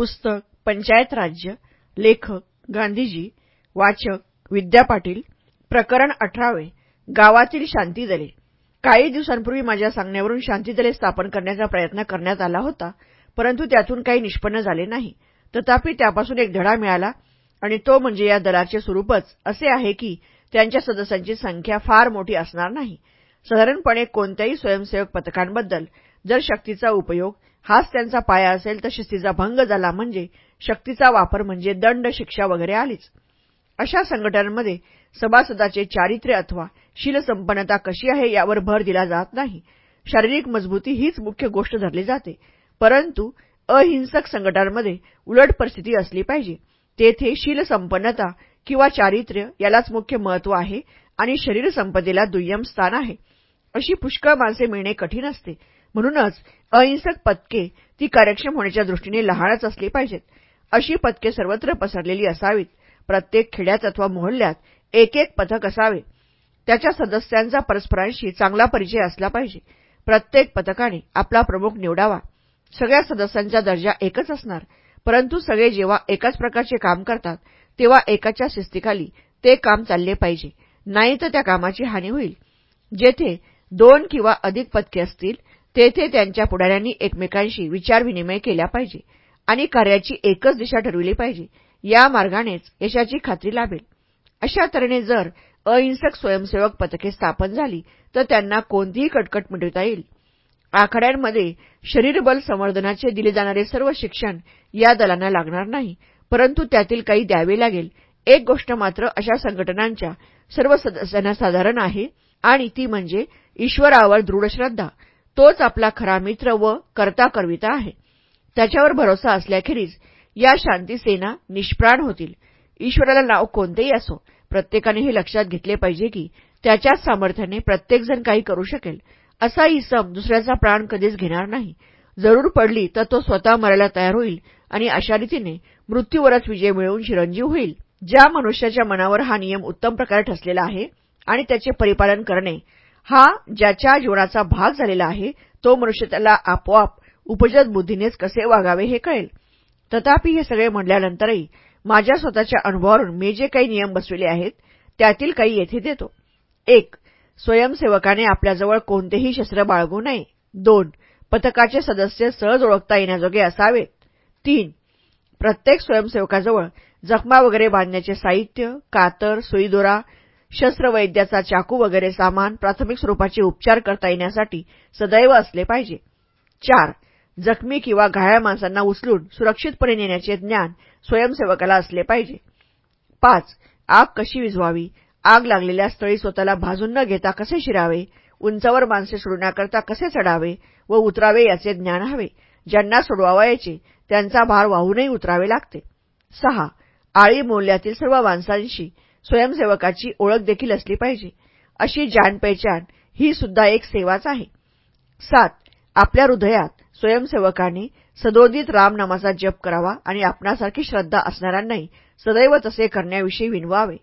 पुस्तक पंचायत राज्य लेखक गांधीजी वाचक विद्या पाटील प्रकरण अठरावे गावातील शांतीदले काही दिवसांपूर्वी माझ्या सांगण्यावरून शांतीदले स्थापन करण्याचा प्रयत्न करण्यात आला होता परंतु त्यातून काही निष्पन्न झाले नाही. तथापि त्यापासून एक धडा मिळाला आणि तो म्हणजे या दलाचे स्वरूपच असे आहे की त्यांच्या सदस्यांची संख्या फार मोठी असणार नाही. साधारणपणे कोणत्याही स्वयंसेवक पथकांबद्दल जर शक्तीचा उपयोग हाच त्यांचा पाया असेल तर शिस्तीचा भंग झाला म्हणजे शक्तीचा वापर म्हणजे दंड शिक्षा वगैरे आलीच. अशा संघटनांमध्ये सभासदाचे चारित्र्य अथवा शीलसंपन्नता कशी आहे यावर भर दिला जात नाही. शारीरिक मजबूती हीच मुख्य गोष्ट धरली जाते. परंतु अहिंसक संघटनांमध्ये उलट परिस्थिती असली पाहिजे. तेथे शीलसंपन्नता किंवा चारित्र्य यालाच मुख्य महत्त्व आहे आणि शरीर संपदेला दुय्यम स्थान आहे. अशी पुष्कळ माणसे मिळणे कठीण असते. म्हणूनच अहिंसक पथके ती कार्यक्षम होण्याच्या दृष्टीने लहानच असली पाहिजेत. अशी पथके सर्वत्र पसरलेली असावीत. प्रत्येक खेड्यात अथवा मोहल्ल्यात एक एक पथक असावे. त्याच्या सदस्यांचा परस्परांशी चांगला परिचय असला पाहिजे. प्रत्येक पथकाने आपला प्रमुख निवडावा. सगळ्या सदस्यांचा दर्जा एकच असणार. परंतु सगळे जेव्हा एकाच प्रकारचे काम करतात तेव्हा एकाच्या शिस्तीखाली ते काम चालले पाहिजे. नाही तर त्या कामाची हानी होईल. जेथे दोन किंवा अधिक पथके असतील तेथे त्यांच्या पुढाऱ्यांनी एकमेकांशी विचारविनिमय केला पाहिजे आणि कार्याची एकच दिशा ठरविली पाहिजे. या मार्गानेच यशाची खात्री लाभेल. अशा तऱ्हेने जर अहिंसक स्वयंसेवक पथके स्थापन झाली तर त्यांना कोणतीही कटकट मिटवता येईल. आखाड्यांमध्ये शरीरबल संवर्धनाचे दिले जाणारे सर्व शिक्षण या दलांना लागणार नाही परंतु त्यातील काही द्यावे लागेल. एक गोष्ट मात्र अशा संघटनांच्या सर्व सदस्यांना साधारण आहे आणि ती म्हणजे ईश्वरावर दृढ श्रद्धा. तोच आपला खरा मित्र व करता करविता आहे. त्याच्यावर भरोसा असल्याखेरीज या शांतीसेना निष्प्राण होतील. ईश्वराला नाव कोणतेही असो प्रत्येकाने हे लक्षात घेतले पाहिजे की त्याच्याच सामर्थ्याने प्रत्येकजण काही करू शकेल असा इसम दुसऱ्याचा प्राण कधीच घेणार नाही. जरूर पडली तर तो स्वतः मरायला तयार होईल आणि अशा रीतीने मृत्यूवरच विजय मिळवून चिरंजीव होईल. ज्या मनुष्याच्या मनावर हा नियम उत्तम प्रकारे ठसलेला आहे आणि त्याचे परिपालन करणे हा ज्याच्या जीवनाचा भाग झालेला आहे तो मनुष्य त्याला आपोआप उपजत बुद्धीनेच कसे वागावे हे कळेल. तथापि हे सगळे म्हणल्यानंतरही माझ्या स्वतःच्या अनुभवावरून मी जे काही नियम बसविले आहेत त्यातील काही येथे देतो. एक स्वयंसेवकाने आपल्याजवळ कोणतेही शस्त्र बाळगू नये. दोन पथकाचे सदस्य सहज ओळखता येण्याजोगे असावेत. तीन प्रत्येक स्वयंसेवकाजवळ जखमा वगैरे बांधण्याचे साहित्य कातर सुईदोरा शस्त्रवैद्याचा चाकू वगैरे सामान प्राथमिक स्वरूपाचे उपचार करता येण्यासाठी सदैव असले पाहिजे. चार जखमी किंवा घायाळ माणसांना उचलून सुरक्षितपणे नेण्याचे ज्ञान स्वयंसेवकाला असले पाहिजे. पाच आग कशी विझवावी? आग लागलेल्या स्थळी स्वतःला भाजून न घेता कसे शिरावे? उंचावर माणसे सोडण्याकरता कसे चढावे व उतरावे याचे ज्ञान हवे. ज्यांना सोडवावयाचे त्यांचा भार वाहूनही उतरावे लागते. सहा आळी मोल्यातील सर्व माणसांशी स्वयंसेवकाची ओळख देखील असली पाहिजे. अशी जानपेचान ही सुद्धा एक सेवाच आहे. सात आपल्या हृदयात स्वयंसेवकांनी सदोदित रामनामाचा जप करावा आणि आपणासारखी श्रद्धा असणाऱ्यांनाही सदैव तसे करण्याविषयी विनवावे.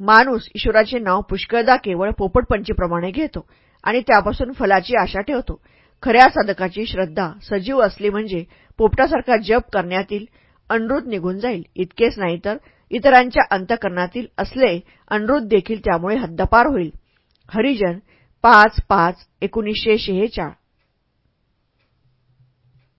माणूस ईश्वराचे नाव पुष्कळदा केवळ पोपटपंचीप्रमाणे घेतो आणि त्यापासून फलाची आशा ठेवतो. खऱ्या साधकाची श्रद्धा सजीव असली म्हणजे पोपटासारखा जप करण्यातील अनृत निघून जाईल. इतकेच नाही तर इतरांच्या अंतकरणातील असले अनुरोध देखील त्यामुळे हद्दपार होईल. हरिजन पाच पाच एकोणीसशे शेहेचाळ.